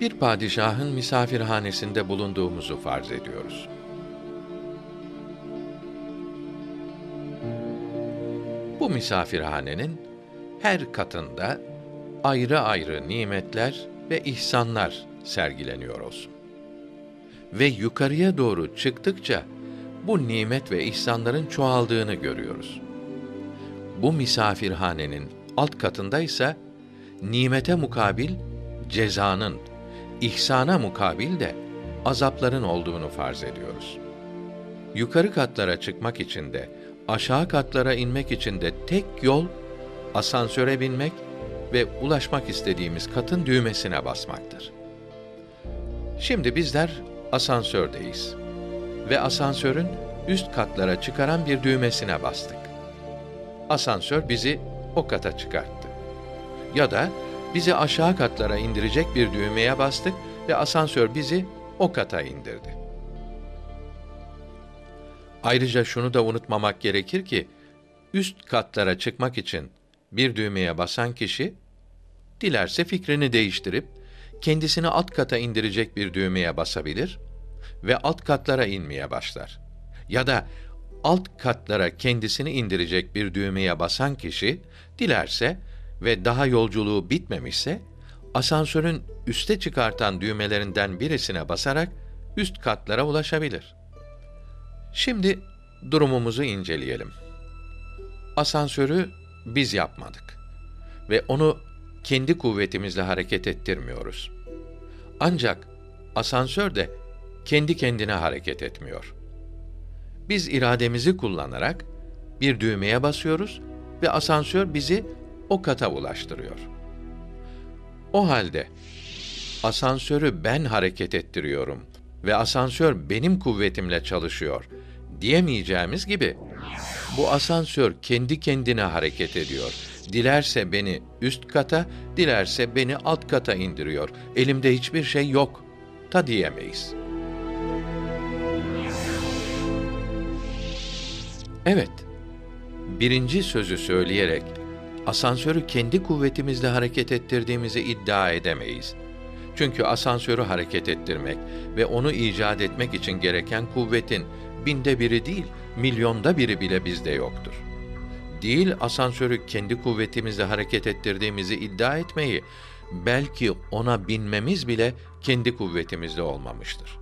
Bir padişahın misafirhanesinde bulunduğumuzu farz ediyoruz. Bu misafirhanenin her katında ayrı ayrı nimetler ve ihsanlar sergileniyor olsun. Ve yukarıya doğru çıktıkça bu nimet ve ihsanların çoğaldığını görüyoruz. Bu misafirhanenin alt katında ise nimete mukabil cezanın, ihsana mukabil de azapların olduğunu farz ediyoruz. Yukarı katlara çıkmak için de, aşağı katlara inmek için de tek yol asansöre binmek ve ulaşmak istediğimiz katın düğmesine basmaktır. Şimdi bizler asansördeyiz ve asansörün üst katlara çıkaran bir düğmesine bastık. Asansör bizi o kata çıkarttı. Ya da bizi aşağı katlara indirecek bir düğmeye bastık ve asansör bizi o kata indirdi. Ayrıca şunu da unutmamak gerekir ki üst katlara çıkmak için bir düğmeye basan kişi dilerse fikrini değiştirip kendisini alt kata indirecek bir düğmeye basabilir ve alt katlara inmeye başlar. Ya da alt katlara kendisini indirecek bir düğmeye basan kişi dilerse ve daha yolculuğu bitmemişse asansörün üste çıkartan düğmelerinden birisine basarak üst katlara ulaşabilir. Şimdi durumumuzu inceleyelim. Asansörü biz yapmadık ve onu kendi kuvvetimizle hareket ettirmiyoruz. Ancak asansör de kendi kendine hareket etmiyor. Biz irademizi kullanarak bir düğmeye basıyoruz ve asansör bizi o kata ulaştırıyor. O halde asansörü ben hareket ettiriyorum ve asansör benim kuvvetimle çalışıyor diyemeyeceğimiz gibi bu asansör kendi kendine hareket ediyor. Dilerse beni üst kata, dilerse beni alt kata indiriyor. Elimde hiçbir şey yok. Ta diyemeyiz. Evet. Birinci sözü söyleyerek asansörü kendi kuvvetimizle hareket ettirdiğimizi iddia edemeyiz. Çünkü asansörü hareket ettirmek ve onu icat etmek için gereken kuvvetin binde biri değil, milyonda biri bile bizde yoktur. Değil asansörü kendi kuvvetimizle hareket ettirdiğimizi iddia etmeyi, belki ona binmemiz bile kendi kuvvetimizle olmamıştır.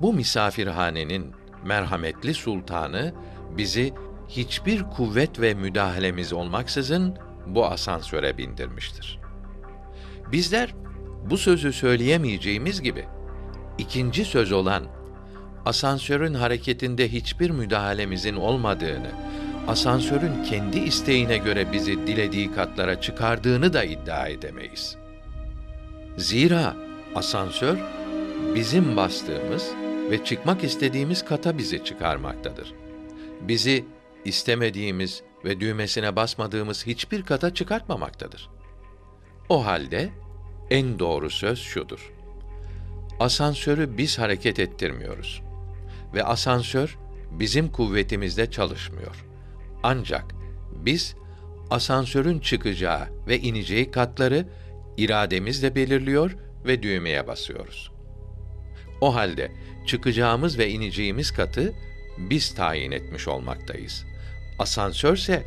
Bu misafirhanenin merhametli sultanı bizi hiçbir kuvvet ve müdahalemiz olmaksızın bu asansöre bindirmiştir. Bizler bu sözü söyleyemeyeceğimiz gibi ikinci söz olan asansörün hareketinde hiçbir müdahalemizin olmadığını, asansörün kendi isteğine göre bizi dilediği katlara çıkardığını da iddia edemeyiz. Zira asansör bizim bastığımız ve çıkmak istediğimiz kata bizi çıkarmaktadır. Bizi istemediğimiz ve düğmesine basmadığımız hiçbir kata çıkartmamaktadır. O halde en doğru söz şudur. Asansörü biz hareket ettirmiyoruz ve asansör bizim kuvvetimizde çalışmıyor. Ancak biz asansörün çıkacağı ve ineceği katları irademizle belirliyor ve düğmeye basıyoruz. O halde çıkacağımız ve ineceğimiz katı biz tayin etmiş olmaktayız. Asansörse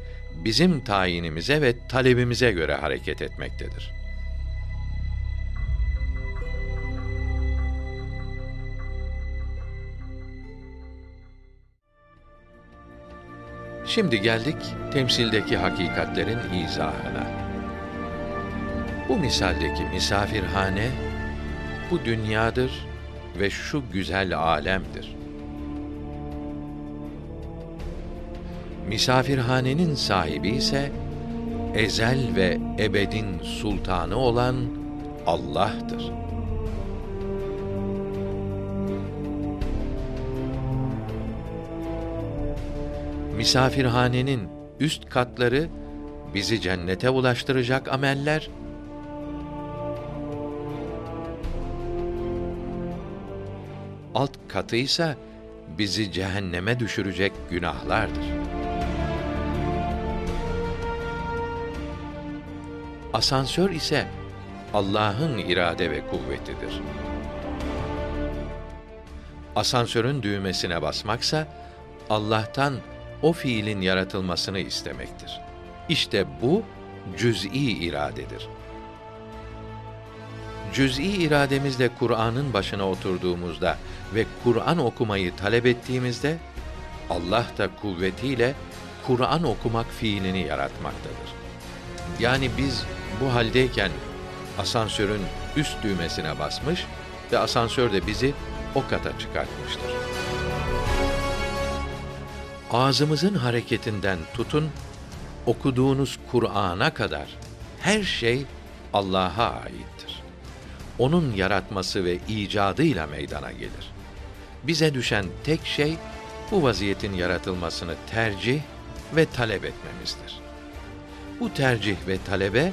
bizim tayinimize ve talebimize göre hareket etmektedir.'' Şimdi geldik temsildeki hakikatlerin izahına. Bu misaldeki misafirhane bu dünyadır ve şu güzel alemdir. Misafirhanenin sahibi ise ezel ve ebedin sultanı olan Allah'tır. misafirhanenin üst katları bizi cennete ulaştıracak ameller alt katı ise bizi cehenneme düşürecek günahlardır. Asansör ise Allah'ın irade ve kuvvetidir. Asansörün düğmesine basmaksa Allah'tan o fiilin yaratılmasını istemektir. İşte bu cüz'i iradedir. Cüz'i irademizle Kur'an'ın başına oturduğumuzda ve Kur'an okumayı talep ettiğimizde Allah da kuvvetiyle Kur'an okumak fiilini yaratmaktadır. Yani biz bu haldeyken asansörün üst düğmesine basmış ve asansör de bizi o kata çıkartmıştır. Ağzımızın hareketinden tutun, okuduğunuz Kur'an'a kadar her şey Allah'a aittir. Onun yaratması ve icadıyla meydana gelir. Bize düşen tek şey bu vaziyetin yaratılmasını tercih ve talep etmemizdir. Bu tercih ve talebe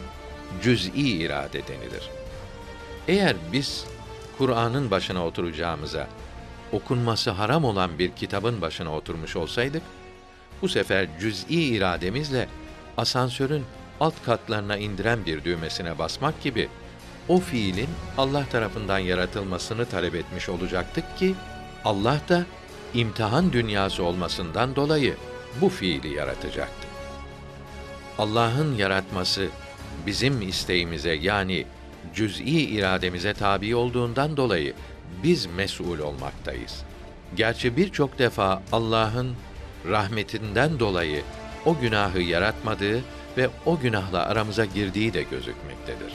cüz'i irade denilir. Eğer biz Kur'an'ın başına oturacağımıza okunması haram olan bir kitabın başına oturmuş olsaydık, bu sefer cüz'i irademizle asansörün alt katlarına indiren bir düğmesine basmak gibi o fiilin Allah tarafından yaratılmasını talep etmiş olacaktık ki Allah da imtihan dünyası olmasından dolayı bu fiili yaratacaktı. Allah'ın yaratması bizim isteğimize yani cüz'i irademize tabi olduğundan dolayı biz mesul olmaktayız. Gerçi birçok defa Allah'ın rahmetinden dolayı o günahı yaratmadığı ve o günahla aramıza girdiği de gözükmektedir.